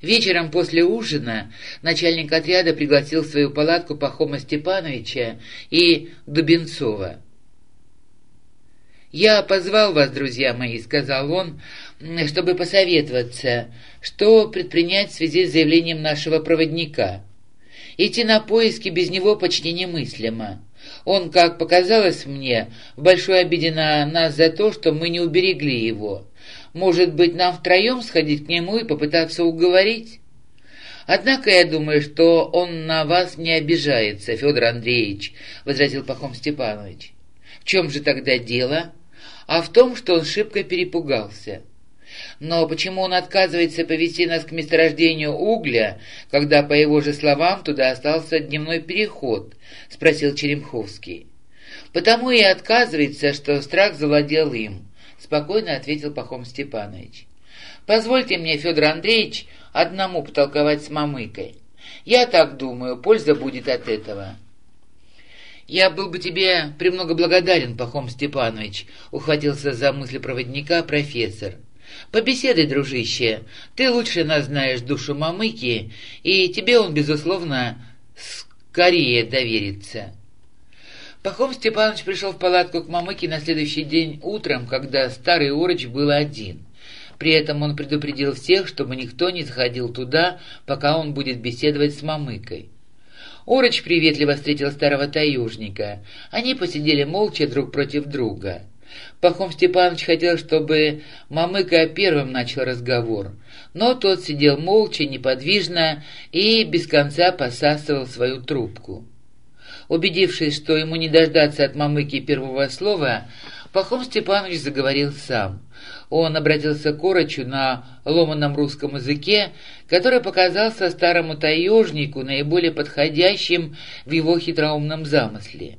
Вечером после ужина начальник отряда пригласил в свою палатку Пахома Степановича и Дубенцова. «Я позвал вас, друзья мои», — сказал он, — «чтобы посоветоваться, что предпринять в связи с заявлением нашего проводника. Идти на поиски без него почти немыслимо. Он, как показалось мне, в большой обиде на нас за то, что мы не уберегли его. Может быть, нам втроем сходить к нему и попытаться уговорить? Однако я думаю, что он на вас не обижается, Федор Андреевич, — возразил Пахом Степанович. В чем же тогда дело? А в том, что он шибко перепугался. Но почему он отказывается повести нас к месторождению угля, когда, по его же словам, туда остался дневной переход? — спросил Черемховский. Потому и отказывается, что страх завладел им спокойно ответил Пахом Степанович. «Позвольте мне, Федор Андреевич, одному потолковать с мамыкой. Я так думаю, польза будет от этого». «Я был бы тебе премного благодарен, Пахом Степанович», — ухватился за мысли проводника профессор. «Побеседуй, дружище, ты лучше нас знаешь душу мамыки, и тебе он, безусловно, скорее доверится». Пахом Степанович пришел в палатку к Мамыке на следующий день утром, когда старый Ороч был один. При этом он предупредил всех, чтобы никто не заходил туда, пока он будет беседовать с Мамыкой. Ороч приветливо встретил старого таежника. Они посидели молча друг против друга. Пахом Степанович хотел, чтобы Мамыка первым начал разговор, но тот сидел молча, неподвижно и без конца посасывал свою трубку. Убедившись, что ему не дождаться от мамыки первого слова, Пахом Степанович заговорил сам. Он обратился к Орочу на ломаном русском языке, который показался старому таежнику наиболее подходящим в его хитроумном замысле.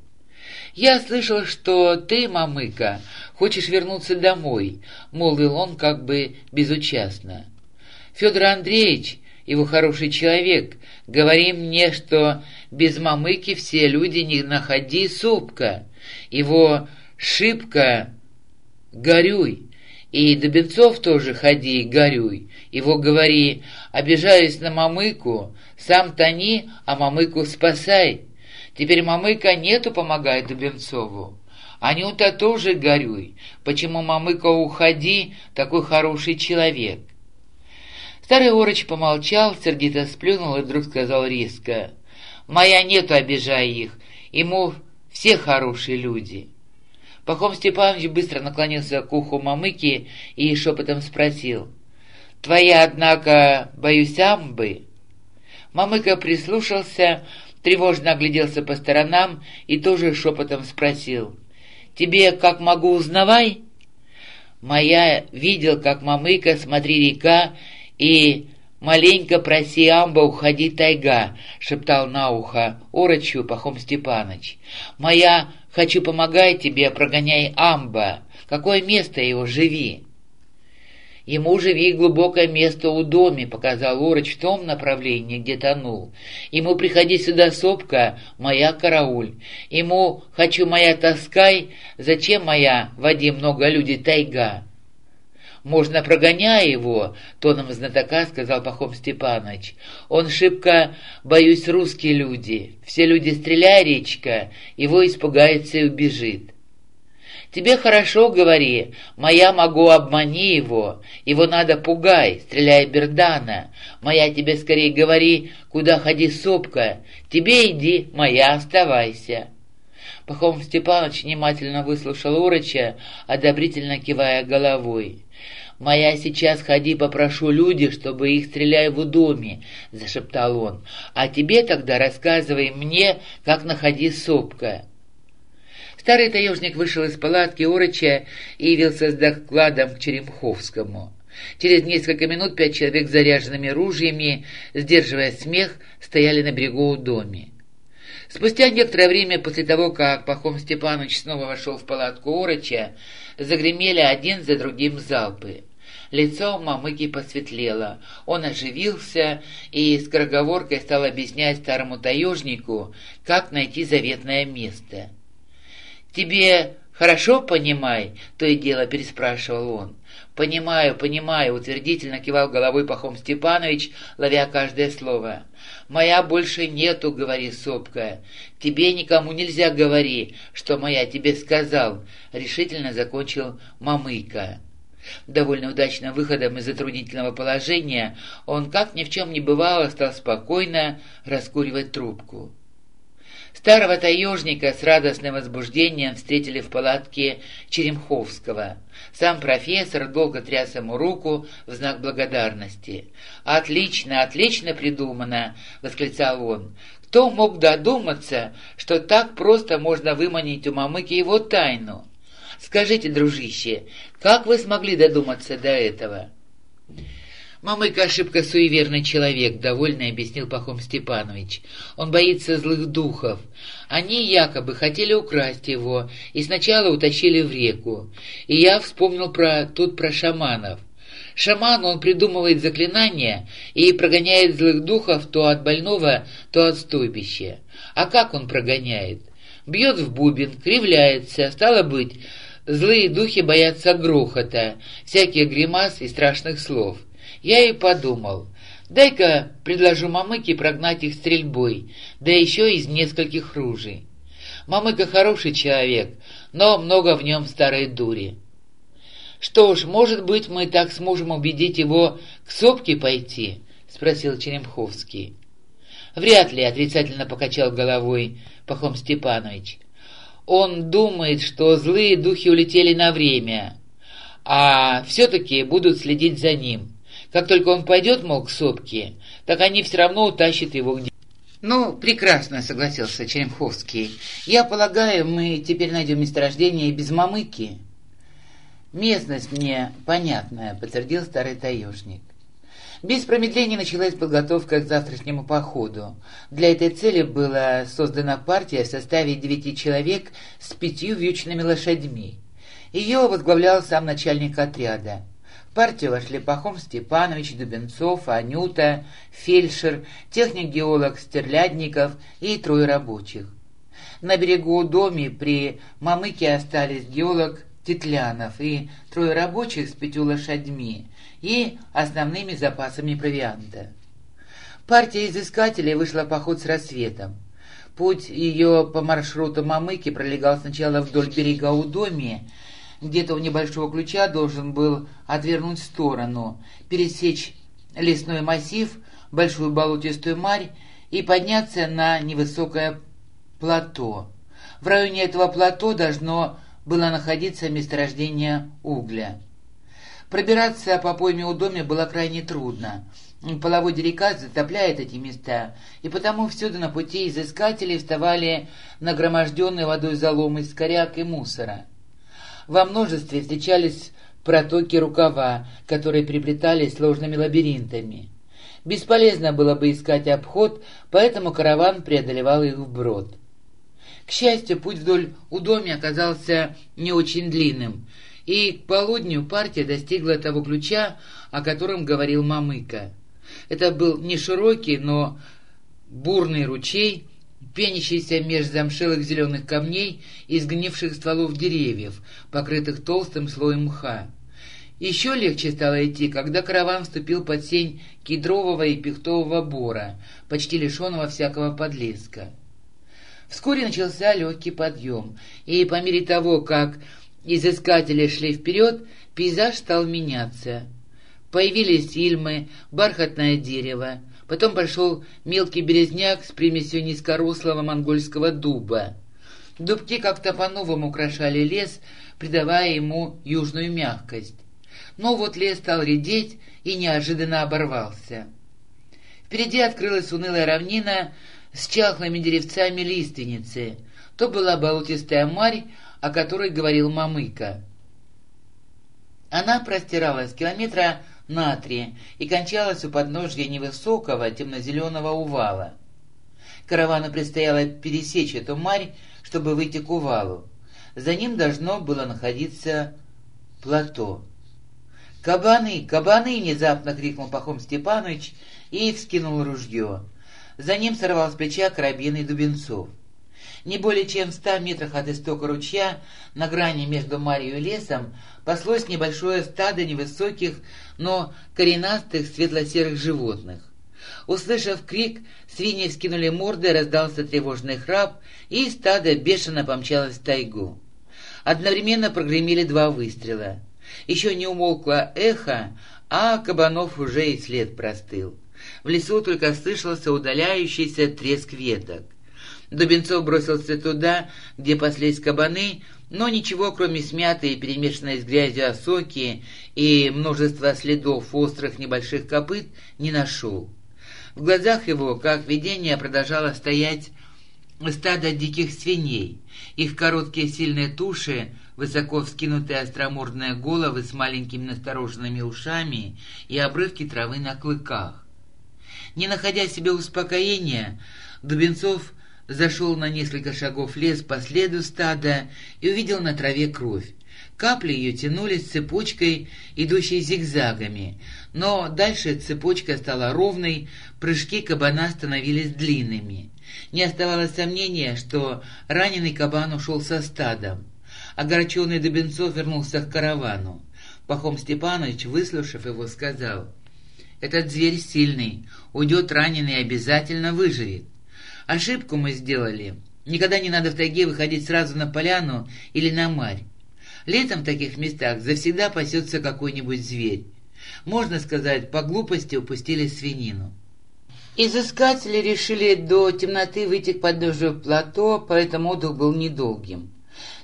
«Я слышал, что ты, мамыка, хочешь вернуться домой», — молвил он как бы безучастно. «Федор Андреевич, его хороший человек, говори мне, что без мамыки все люди не находи супка, его шибко горюй, и до бенцов тоже ходи горюй, его говори, обижаясь на мамыку, сам тони, а мамыку спасай. Теперь мамыка нету помогает Дубенцову. Анюта тоже горюй. Почему мамыка уходи, такой хороший человек? Старый Ороч помолчал, сердито сплюнул и вдруг сказал резко. Моя нету, обижая их. Ему все хорошие люди». Пахом Степанович быстро наклонился к уху Мамыки и шепотом спросил. «Твоя, однако, боюсь, амбы?» Мамыка прислушался, тревожно огляделся по сторонам и тоже шепотом спросил. «Тебе, как могу, узнавай?» Моя видел, как Мамыка, смотри река, и «Маленько проси, амба, уходи, тайга», — шептал на ухо Орочу Пахом Степаныч. «Моя, хочу помогать тебе, прогоняй амба. Какое место его, живи». «Ему живи глубокое место у доме», — показал Ороч в том направлении, где тонул. «Ему приходи сюда, сопка, моя карауль. Ему хочу моя таскай, зачем моя, воде много людей, тайга». Можно, прогоняя его, — тоном знатока сказал Пахом Степанович. Он шибко, боюсь, русские люди. Все люди стреляй, речка, его испугается и убежит. Тебе хорошо, говори, моя могу обмани его, его надо пугай, стреляй Бердана. Моя тебе скорее говори, куда ходи сопка, тебе иди, моя оставайся. Пахом Степанович внимательно выслушал Уроча, одобрительно кивая головой. «Моя сейчас ходи попрошу люди, чтобы их стреляй в доме», — зашептал он. «А тебе тогда рассказывай мне, как находи сопка». Старый таежник вышел из палатки Орыча и явился с докладом к Черемховскому. Через несколько минут пять человек с заряженными ружьями, сдерживая смех, стояли на берегу у доме. Спустя некоторое время после того, как Пахом Степанович снова вошел в палатку Орыча, загремели один за другим залпы. Лицо Мамыки посветлело. Он оживился и с скороговоркой стал объяснять старому таежнику, как найти заветное место. «Тебе хорошо понимай?» — то и дело переспрашивал он. «Понимаю, понимаю», — утвердительно кивал головой Пахом Степанович, ловя каждое слово. «Моя больше нету», — говори, сопка. «Тебе никому нельзя говори, что моя тебе сказал», — решительно закончил Мамыка. Довольно удачным выходом из затруднительного положения он, как ни в чем не бывало, стал спокойно раскуривать трубку. Старого таежника с радостным возбуждением встретили в палатке Черемховского. Сам профессор долго тряс ему руку в знак благодарности. «Отлично, отлично придумано!» — восклицал он. «Кто мог додуматься, что так просто можно выманить у Мамыки его тайну? Скажите, дружище, как вы смогли додуматься до этого?» «Мамыка ошибка суеверный человек», — довольно объяснил Пахом Степанович. «Он боится злых духов. Они якобы хотели украсть его и сначала утащили в реку. И я вспомнил про тут про шаманов. Шаман, он придумывает заклинания и прогоняет злых духов то от больного, то от стойбища. А как он прогоняет? Бьет в бубен, кривляется, стало быть, злые духи боятся грохота, всяких гримас и страшных слов. Я и подумал, дай-ка предложу Мамыке прогнать их стрельбой, да еще из нескольких ружей. Мамыка хороший человек, но много в нем старой дури. «Что ж, может быть, мы так сможем убедить его к сопке пойти?» — спросил Черемховский. «Вряд ли», — отрицательно покачал головой Пахом Степанович. «Он думает, что злые духи улетели на время, а все-таки будут следить за ним. Как только он пойдет, мол, к сопке, так они все равно утащат его где «Ну, прекрасно», — согласился Черемховский. «Я полагаю, мы теперь найдем месторождение без мамыки». «Местность мне понятная», — подтвердил старый таежник. Без промедления началась подготовка к завтрашнему походу. Для этой цели была создана партия в составе девяти человек с пятью вьючными лошадьми. Ее возглавлял сам начальник отряда. В партию вошли Пахом Степанович, Дубенцов, Анюта, фельдшер, техник-геолог Стерлядников и трое рабочих. На берегу доме при Мамыке остались геолог Тетлянов и трое рабочих с пятью лошадьми и основными запасами провианта. Партия изыскателей вышла в поход с рассветом. Путь ее по маршруту Мамыки пролегал сначала вдоль берега Удоми, где-то у небольшого ключа должен был отвернуть в сторону, пересечь лесной массив, большую болотистую марь и подняться на невысокое плато. В районе этого плато должно было находиться месторождение угля. Пробираться по пойме у доме было крайне трудно. Половодье река затопляет эти места, и потому всюду на пути изыскателей вставали нагроможденные водой заломы из коряк и мусора. Во множестве встречались протоки рукава, которые приплетались сложными лабиринтами. Бесполезно было бы искать обход, поэтому караван преодолевал их вброд. К счастью, путь вдоль Удоми оказался не очень длинным, и к полудню партия достигла того ключа, о котором говорил Мамыка. Это был не широкий, но бурный ручей, пенящийся меж замшелых зеленых камней и сгнивших стволов деревьев, покрытых толстым слоем мха. Еще легче стало идти, когда караван вступил под сень кедрового и пихтового бора, почти лишенного всякого подлеска. Вскоре начался легкий подъем, и по мере того, как изыскатели шли вперед, пейзаж стал меняться. Появились ильмы, бархатное дерево, Потом пошел мелкий березняк с примесью низкорослого монгольского дуба. Дубки как-то по-новому украшали лес, придавая ему южную мягкость. Но вот лес стал редеть и неожиданно оборвался. Впереди открылась унылая равнина с чахлыми деревцами лиственницы. То была болотистая марь, о которой говорил Мамыка. Она простиралась километра натрия и кончалась у подножья невысокого темно-зеленого увала. Каравану предстояло пересечь эту марь, чтобы выйти к увалу. За ним должно было находиться плато. «Кабаны! Кабаны!» — внезапно крикнул Пахом Степанович и вскинул ружье. За ним сорвал с плеча карабин и Дубенцов. Не более чем в ста метрах от истока ручья, на грани между Марью и лесом, паслось небольшое стадо невысоких, но коренастых светло-серых животных. Услышав крик, свиньи вскинули морды, раздался тревожный храп, и стадо бешено помчалось в тайгу. Одновременно прогремели два выстрела. Еще не умолкло эхо, а кабанов уже и след простыл. В лесу только слышался удаляющийся треск веток. Дубенцов бросился туда, где паслись кабаны, но ничего, кроме смятой перемешанной с грязью осоки и множества следов острых небольших копыт, не нашел. В глазах его, как видение, продолжало стоять стадо диких свиней. Их короткие сильные туши, высоко вскинутые остромордные головы с маленькими настороженными ушами и обрывки травы на клыках. Не находя себе успокоения, Дубенцов зашел на несколько шагов лес по следу стада и увидел на траве кровь. Капли ее тянулись цепочкой, идущей зигзагами, но дальше цепочка стала ровной, прыжки кабана становились длинными. Не оставалось сомнения, что раненый кабан ушел со стадом. Огорченный Дубенцов вернулся к каравану. Пахом Степанович, выслушав его, сказал, «Этот зверь сильный, уйдет раненый обязательно выживет. Ошибку мы сделали. Никогда не надо в тайге выходить сразу на поляну или на марь. Летом в таких местах завсегда пасется какой-нибудь зверь. Можно сказать, по глупости упустили свинину. Изыскатели решили до темноты выйти к подножию плато, поэтому отдых был недолгим.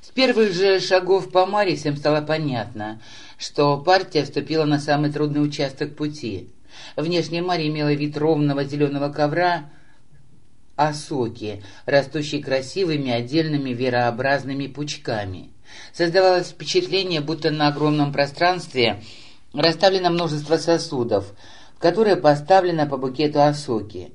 С первых же шагов по Маре всем стало понятно, что партия вступила на самый трудный участок пути. Внешняя Мария имела вид ровного зеленого ковра, осоки, растущей красивыми отдельными верообразными пучками. Создавалось впечатление, будто на огромном пространстве расставлено множество сосудов, в которые поставлено по букету осоки.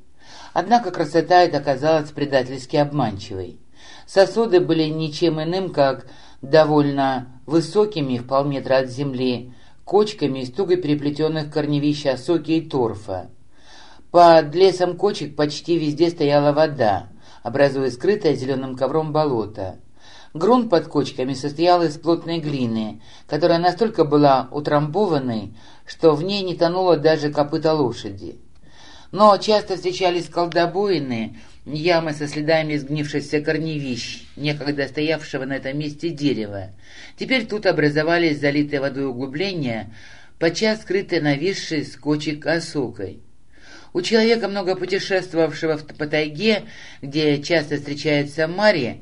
Однако красота эта оказалась предательски обманчивой. Сосуды были ничем иным, как довольно высокими в полметра от земли, кочками из туго переплетенных корневищ осоки и торфа. Под лесом кочек почти везде стояла вода, образуя скрытое зеленым ковром болото. Грунт под кочками состоял из плотной глины, которая настолько была утрамбованной, что в ней не тонуло даже копыта лошади. Но часто встречались колдобоины, ямы со следами сгнившихся корневищ, некогда стоявшего на этом месте дерева. Теперь тут образовались залитые водой углубления, подчас скрытые нависшей с кочек осокой. У человека, много путешествовавшего по тайге, где часто встречается Мария,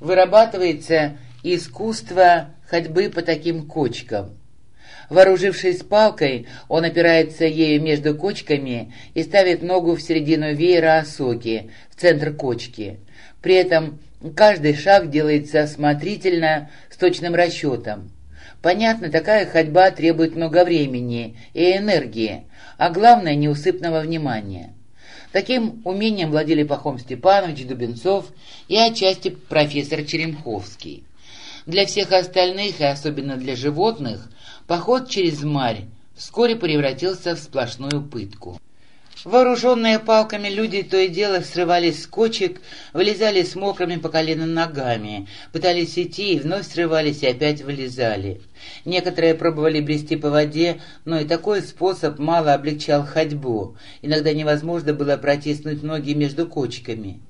вырабатывается искусство ходьбы по таким кочкам. Вооружившись палкой, он опирается ею между кочками и ставит ногу в середину веера осоки, в центр кочки. При этом каждый шаг делается осмотрительно, с точным расчетом. Понятно, такая ходьба требует много времени и энергии, а главное – неусыпного внимания. Таким умением владели Пахом Степанович, Дубенцов и отчасти профессор Черемховский. Для всех остальных, и особенно для животных, поход через марь вскоре превратился в сплошную пытку. Вооруженные палками люди то и дело срывались с кочек, вылезали с мокрыми по колено ногами, пытались идти и вновь срывались и опять вылезали. Некоторые пробовали брести по воде, но и такой способ мало облегчал ходьбу. Иногда невозможно было протиснуть ноги между кочками.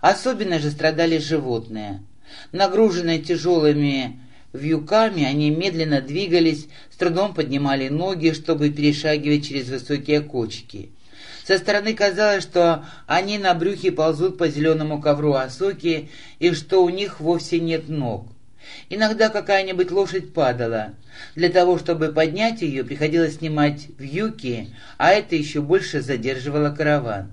Особенно же страдали животные. Нагруженные тяжелыми вьюками, они медленно двигались, с трудом поднимали ноги, чтобы перешагивать через высокие кочки. Со стороны казалось, что они на брюхе ползут по зеленому ковру осоки и что у них вовсе нет ног. Иногда какая-нибудь лошадь падала. Для того, чтобы поднять ее, приходилось снимать вьюки, а это еще больше задерживало караван.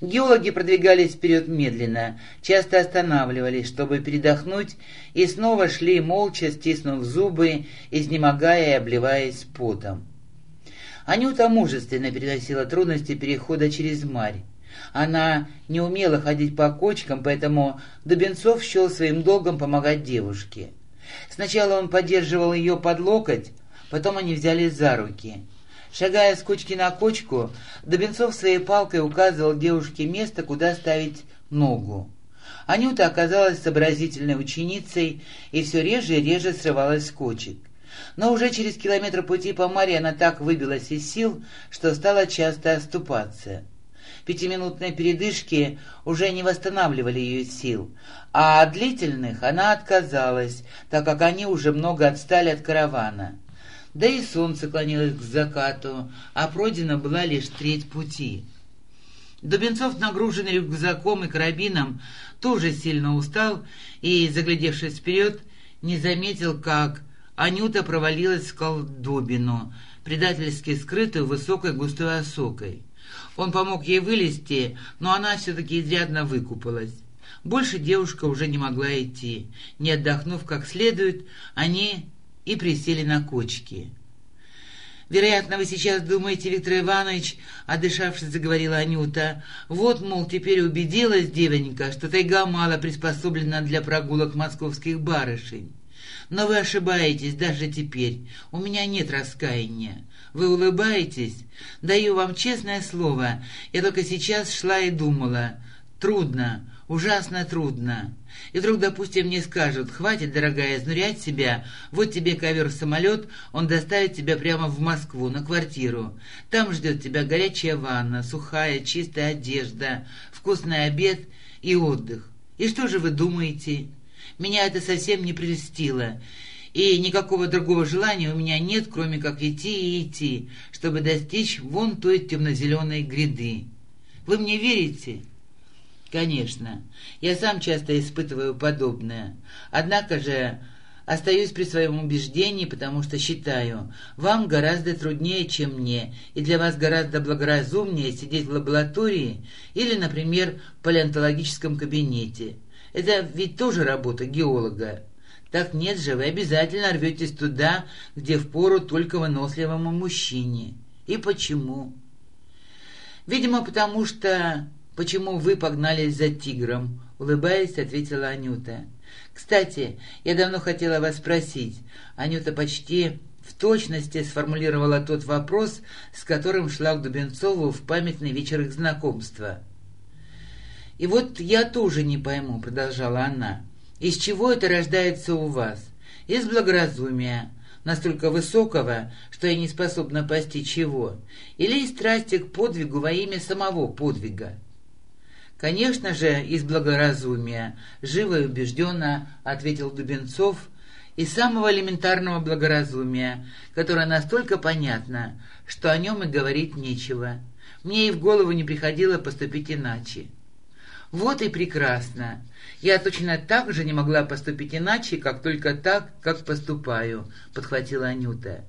Геологи продвигались вперед медленно, часто останавливались, чтобы передохнуть, и снова шли молча, стиснув зубы, изнемогая и обливаясь потом. Анюта мужественно переносила трудности перехода через Марь. Она не умела ходить по кочкам, поэтому Дубенцов счел своим долгом помогать девушке. Сначала он поддерживал ее под локоть, потом они взялись за руки. Шагая с кочки на кочку, Дубенцов своей палкой указывал девушке место, куда ставить ногу. Анюта оказалась сообразительной ученицей и все реже и реже срывалась с кочек. Но уже через километр пути по море она так выбилась из сил, что стала часто оступаться. Пятиминутные передышки уже не восстанавливали ее сил, а от длительных она отказалась, так как они уже много отстали от каравана. Да и солнце клонилось к закату, а пройдена была лишь треть пути. Дубенцов, нагруженный рюкзаком и карабином, тоже сильно устал и, заглядевшись вперед, не заметил, как Анюта провалилась в колдобину, предательски скрытую высокой густой осокой. Он помог ей вылезти, но она все-таки изрядно выкупалась. Больше девушка уже не могла идти. Не отдохнув как следует, они и присели на кочки. «Вероятно, вы сейчас думаете, Виктор Иванович, — отдышавшись, заговорила Анюта, — вот, мол, теперь убедилась девонька, что тайга мало приспособлена для прогулок московских барышень. Но вы ошибаетесь даже теперь. У меня нет раскаяния. Вы улыбаетесь? Даю вам честное слово. Я только сейчас шла и думала. Трудно, ужасно трудно. И вдруг, допустим, мне скажут, хватит, дорогая, изнурять себя, вот тебе ковер-самолет, он доставит тебя прямо в Москву, на квартиру. Там ждет тебя горячая ванна, сухая, чистая одежда, вкусный обед и отдых. И что же вы думаете? Меня это совсем не прельстило, и никакого другого желания у меня нет, кроме как идти и идти, чтобы достичь вон той темно-зеленой гряды. Вы мне верите?» «Конечно. Я сам часто испытываю подобное. Однако же остаюсь при своем убеждении, потому что считаю, вам гораздо труднее, чем мне, и для вас гораздо благоразумнее сидеть в лаборатории или, например, в палеонтологическом кабинете. Это ведь тоже работа геолога. Так нет же, вы обязательно рветесь туда, где впору только выносливому мужчине. И почему? Видимо, потому что... Почему вы погнались за тигром? Улыбаясь, ответила Анюта. Кстати, я давно хотела вас спросить. Анюта почти в точности сформулировала тот вопрос, с которым шла к Дубенцову в памятный вечер их знакомства. «И вот я тоже не пойму», — продолжала она, — «из чего это рождается у вас? Из благоразумия, настолько высокого, что я не способна постичь его, или из страсти к подвигу во имя самого подвига?» «Конечно же, из благоразумия», — живо и убежденно ответил Дубенцов, «из самого элементарного благоразумия, которое настолько понятно, что о нем и говорить нечего. Мне и в голову не приходило поступить иначе». Вот и прекрасно. Я точно так же не могла поступить иначе, как только так, как поступаю, подхватила Анюта.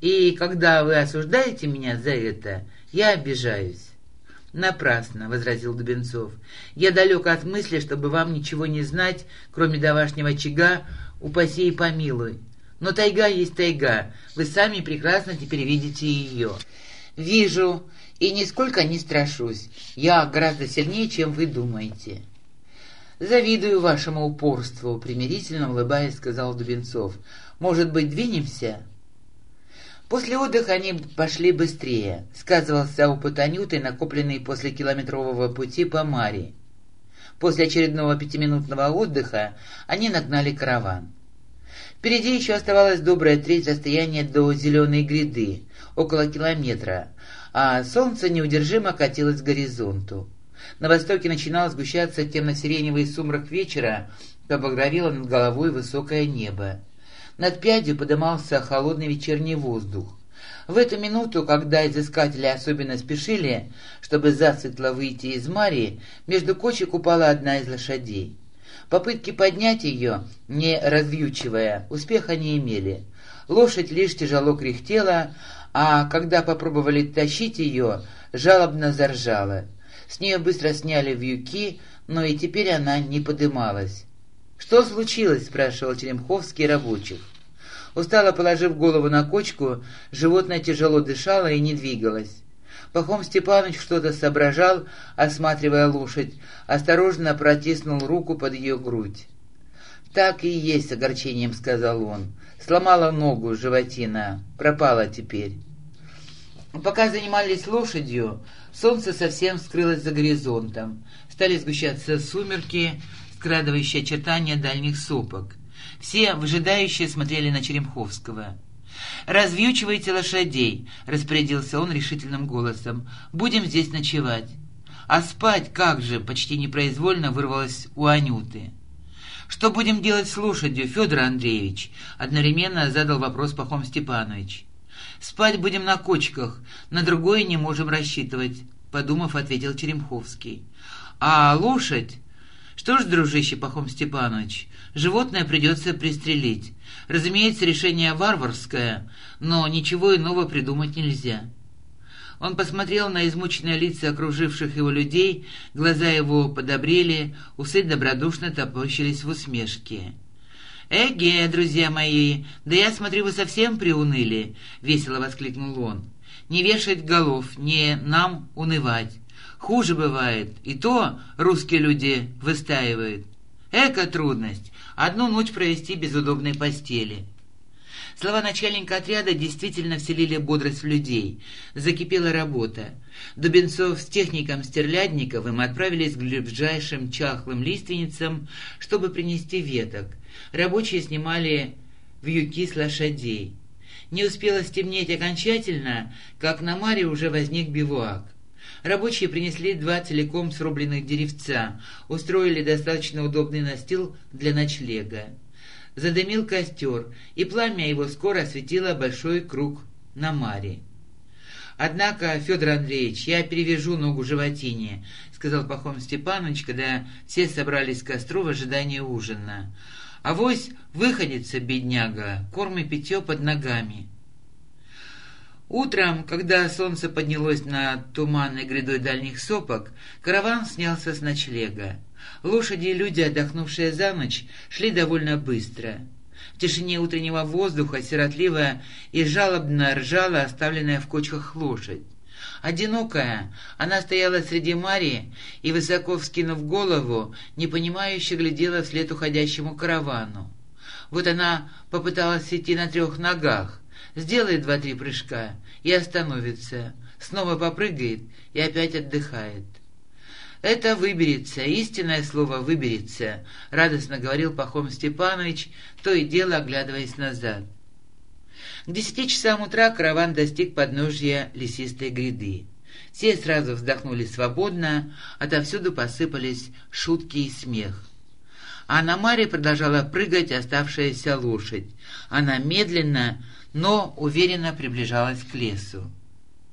И когда вы осуждаете меня за это, я обижаюсь. «Напрасно», — возразил Дубенцов. «Я далек от мысли, чтобы вам ничего не знать, кроме домашнего очага, упаси и помилуй. Но тайга есть тайга, вы сами прекрасно теперь видите ее». «Вижу, и нисколько не страшусь. Я гораздо сильнее, чем вы думаете». «Завидую вашему упорству», — примирительно улыбаясь, сказал Дубенцов. «Может быть, двинемся?» После отдыха они пошли быстрее. Сказывался опыт Анюты, накопленный после километрового пути по Маре. После очередного пятиминутного отдыха они нагнали караван. Впереди еще оставалась добрая треть расстояния до зеленой гряды, около километра, а солнце неудержимо катилось к горизонту. На востоке начинал сгущаться темно-сиреневый сумрак вечера, побагровело над головой высокое небо. Над пядью подымался холодный вечерний воздух. В эту минуту, когда изыскатели особенно спешили, чтобы засветло выйти из Марии, между кочек упала одна из лошадей. Попытки поднять ее, не развьючивая, успеха не имели. Лошадь лишь тяжело кряхтела, а когда попробовали тащить ее, жалобно заржала. С нее быстро сняли вьюки, но и теперь она не подымалась. «Что случилось?» — спрашивал Теремховский рабочих. Устало положив голову на кочку, животное тяжело дышало и не двигалось. Пахом Степанович что-то соображал, осматривая лошадь, осторожно протиснул руку под ее грудь. «Так и есть», — с огорчением сказал он. «Сломала ногу, животина. Пропала теперь». Пока занимались лошадью, солнце совсем скрылось за горизонтом. Стали сгущаться сумерки, скрадывающие очертания дальних сопок. Все выжидающие смотрели на Черемховского. «Развьючивайте лошадей», — распорядился он решительным голосом. «Будем здесь ночевать». «А спать как же?» — почти непроизвольно вырвалось у Анюты. «Что будем делать с лошадью, Федор Андреевич?» — одновременно задал вопрос Пахом Степанович. «Спать будем на кочках, на другое не можем рассчитывать», — подумав, ответил Черемховский. «А лошадь?» «Что ж, дружище Пахом Степанович, животное придется пристрелить. Разумеется, решение варварское, но ничего иного придумать нельзя». Он посмотрел на измученные лица окруживших его людей, глаза его подобрели, усы добродушно топорщились в усмешке. «Эге, друзья мои, да я смотрю, вы совсем приуныли!» — весело воскликнул он. «Не вешать голов, не нам унывать. Хуже бывает, и то русские люди выстаивают. Эка трудность, одну ночь провести без удобной постели». Слова начальника отряда действительно вселили бодрость в людей. Закипела работа. Дубенцов с техником Стерлядниковым отправились к ближайшим чахлым лиственницам, чтобы принести веток. Рабочие снимали вьюки с лошадей. Не успело стемнеть окончательно, как на маре уже возник бивуак. Рабочие принесли два целиком срубленных деревца, устроили достаточно удобный настил для ночлега. Задымил костер, и пламя его скоро осветило большой круг на маре. «Однако, Федор Андреевич, я перевяжу ногу животине», — сказал Пахом Степанович, когда все собрались к костру в ожидании ужина. «Авось выходится, бедняга, корм и питье под ногами». Утром, когда солнце поднялось над туманной грядой дальних сопок, караван снялся с ночлега. Лошади и люди, отдохнувшие за ночь, шли довольно быстро. В тишине утреннего воздуха сиротливая и жалобно ржала оставленная в кочках лошадь. Одинокая, она стояла среди Марии и, высоко вскинув голову, непонимающе глядела вслед уходящему каравану. Вот она попыталась идти на трех ногах, сделает два-три прыжка и остановится, снова попрыгает и опять отдыхает. «Это выберется, истинное слово «выберется», — радостно говорил Пахом Степанович, то и дело оглядываясь назад. К десяти часам утра караван достиг подножья лесистой гряды. Все сразу вздохнули свободно, отовсюду посыпались шутки и смех. А на маре продолжала прыгать оставшаяся лошадь. Она медленно, но уверенно приближалась к лесу.